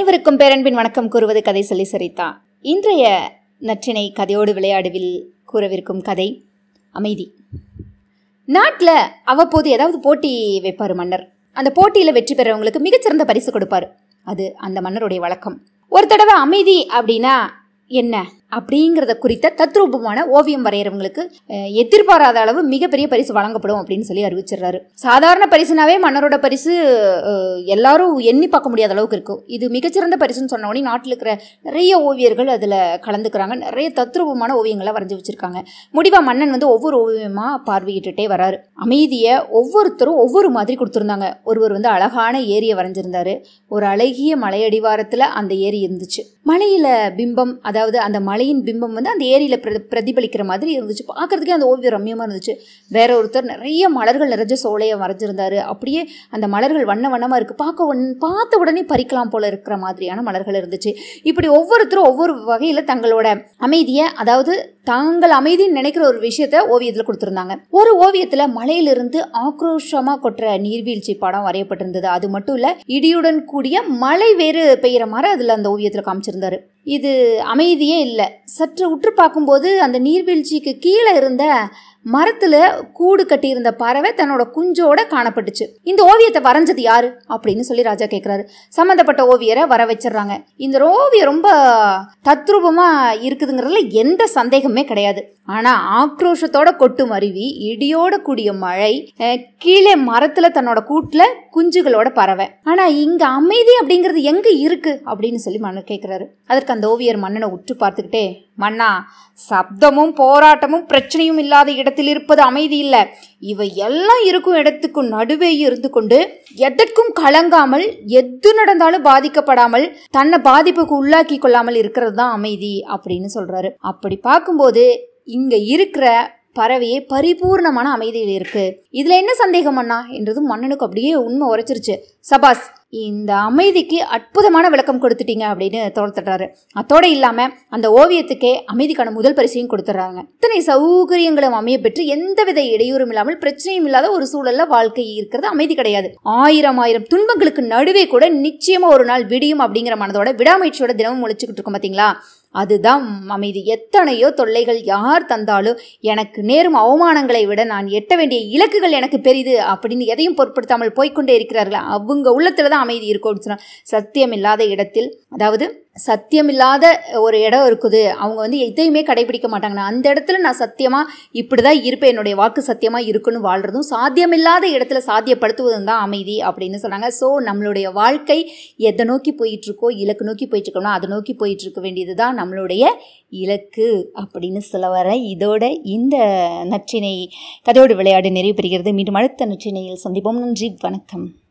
அனைவருக்கும் பேரன்பின் வணக்கம் கூறுவது கதை சொல்லி சரிதா இன்றைய நற்றினை கதையோடு விளையாடுவில் கூறவிருக்கும் கதை அமைதி. நாட்டில் அவ்வப்போது ஏதாவது போட்டி வைப்பார் மன்னர். அந்த போட்டியில் வெற்றி பெறவங்களுக்கு மிகச்சிறந்த பரிசு கொடுப்பாரு. அது அந்த மன்னருடைய வழக்கம். ஒரு தடவை அமைதி அப்படின்னா என்ன? அப்படிங்கிறத குறித்த தத்ரூபமான ஓவியம் வரைகிறவங்களுக்கு எதிர்பாராத அளவு மிகப்பெரிய பரிசு வழங்கப்படும் அப்படின்னு சொல்லி அறிவிச்சிடுறாரு. சாதாரண பரிசுனாவே மன்னரோட பரிசு எல்லாரும் எண்ணி பார்க்க முடியாத அளவுக்கு இருக்கும். இது மிகச்சிறந்த பரிசுன்னு சொன்ன உடனே நாட்டில் இருக்கிற நிறைய ஓவியர்கள் அதில் கலந்துக்கிறாங்க. நிறைய தத்ரூபமான ஓவியங்களை வரைஞ்சி வச்சிருக்காங்க. முடிவாக மன்னன் வந்து ஒவ்வொரு ஓவியமாக பார்வையிட்டுட்டே வராரு. அமைதியை ஒவ்வொருத்தரும் ஒவ்வொரு மாதிரி கொடுத்துருந்தாங்க. ஒருவர் வந்து அழகான ஏரியை வரைஞ்சிருந்தாரு. ஒரு அழகிய மலையடிவாரத்தில் அந்த ஏரி இருந்துச்சு. மலையில பிம்பம் அதாவது அந்த மலை மலையின் பிம்பம் வந்து அந்த ஏரியில் பிர பிரதிபலிக்கிற மாதிரி இருந்துச்சு. பார்க்குறதுக்கே அந்த ஓவியம் ரம்யமாக இருந்துச்சு. வேற ஒருத்தர் நிறைய மலர்கள் நிறைஞ்ச சோலையை வரைஞ்சிருந்தாரு. அப்படியே அந்த மலர்கள் வண்ண வண்ணமாக இருக்குது பார்க்க ஒன் பார்த்த உடனே பறிக்கலாம் போல இருக்கிற மாதிரியான மலர்கள் இருந்துச்சு. இப்படி ஒவ்வொருத்தரும் ஒவ்வொரு வகையில் தங்களோட அமைதியை அதாவது தாங்கள் அமைதின்னு நினைக்கிற ஒரு விஷயத்த ஓவியத்தில் கொடுத்துருந்தாங்க. ஒரு ஓவியத்தில் மலையிலிருந்து ஆக்ரோஷமாக கொட்டுற நீர்வீழ்ச்சி படம் வரையப்பட்டிருந்தது. அது மட்டும் இல்லை இடியுடன் கூடிய மழை வேறு பெய்கிற மாதிரி அதில் அந்த ஓவியத்தில் காமிச்சிருந்தாரு. இது அமைதியே இல்லை. சற்று உற்று பார்க்கும்போது அந்த நீர்வீழ்ச்சிக்கு கீழே இருந்த மரத்துல கூடு கட்டியிருந்த பறவை தன்னோட குஞ்சோட காணப்பட்டுச்சு. இந்த ஓவியத்தை வரைஞ்சது யாரு? அப்படின்னு சொல்லி ராஜா கேட்குறாரு சம்மந்தப்பட்ட ஓவியரை வர வச்சிடுறாங்க. இந்த ஓவியம் ரொம்ப தத்ரூபமா இருக்குதுங்கிறதுல எந்த சந்தேகமே கிடையாது. ஆனா ஆக்ரோஷத்தோட கொட்டும் அருவி இடியோட கூடிய மழை கீழே மரத்துல தன்னோட கூட்டுல குஞ்சுகளோட பறவை. ஆனா இங்க அமைதி அப்படிங்கிறது எங்க இருக்கு? அப்படின்னு சொல்லி மன்னர் கேட்கிறாரு அதற்கு அந்த ஓவியர் மன்னனை உற்று பார்த்துக்கிட்டே மன்னா சப்தமும் போராட்டமும் பிரச்சனையும் இல்லாத இடத்தில் இருப்பது அமைதி இல்லை. இவை எல்லாம் இருக்கும் இடத்துக்கும் நடுவே இருந்து கொண்டு எதற்கும் கலங்காமல் எது நடந்தாலும் பாதிக்கப்படாமல் தன்னை பாதிப்புக்கு உள்ளாக்கி கொள்ளாமல் இருக்கிறது தான் அமைதி அப்படின்னு சொல்றாரு. அப்படி பார்க்கும்போது இங்க இருக்கிற பறவையே பரிபூர்ணமான அமைதியில் இருக்கு. இதுல என்ன சந்தேகம் அண்ணா என்றதும் மன்னனுக்கு அப்படியே உண்மை உரைச்சிருச்சு. சபாஸ் இந்த அமைதிக்கு அற்புதமான விளக்கம் கொடுத்துட்டீங்க அப்படின்னு தோல் தட்டுறாரு. இல்லாமல் அந்த ஓவியத்துக்கே அமைதிக்கான முதல் பரிசையும் கொடுத்துட்றாங்க இத்தனை சௌகரியங்களும் அமைய பெற்று எந்தவித இடையூறும் இல்லாமல் பிரச்சனையும் இல்லாத ஒரு சூழலில் வாழ்க்கை இருக்கிறது அமைதி கிடையாது. ஆயிரம் ஆயிரம் துன்பங்களுக்கு நடுவே கூட நிச்சயமாக ஒரு நாள் விடியும் அப்படிங்கிற மனதோட விடாமுயற்சியோட தினமும் முழிச்சுக்கிட்டு இருக்கோம் பார்த்தீங்களா அதுதான் அமைதி. எத்தனையோ தொல்லைகள் யார் தந்தாலும் எனக்கு நேரும் அவமானங்களை விட நான் எட்ட வேண்டிய இலக்குகள் எனக்கு பெரிது அப்படின்னு எதையும் பொருட்படுத்தாமல் போய்கொண்டே இருக்கிறார்கள். அவங்க உள்ளத்துல தான் அமைதி இருக்கும்னு சொன்னால் சத்தியம் இல்லாத இடத்தில் அதாவது சத்தியமில்லாத ஒரு இடம் இருக்குது. அவங்க வந்து எதையுமே கடைபிடிக்க மாட்டாங்கன்னா அந்த இடத்துல நான் சத்தியமாக இப்படி தான் இருப்பேன். என்னுடைய வாக்கு சத்தியமாக இருக்குன்னு வாழ்கிறதும் சாத்தியமில்லாத இடத்துல சாத்தியப்படுத்துவதும் தான் அமைதி அப்படின்னு சொன்னாங்க. ஸோ நம்மளுடைய வாழ்க்கை எதை நோக்கி போயிட்டுருக்கோ இலக்கு நோக்கி போயிட்டுருக்கோம்னா அதை நோக்கி போயிட்டுருக்க வேண்டியது தான் நம்மளுடைய இலக்கு அப்படின்னு சொல்ல வர இதோட இந்த நற்றினை கதையோடு விளையாடு நிறைவு பெறுகிறது. மீண்டும் அடுத்த நற்றினையில் சந்திப்போம். நன்றி. வணக்கம்.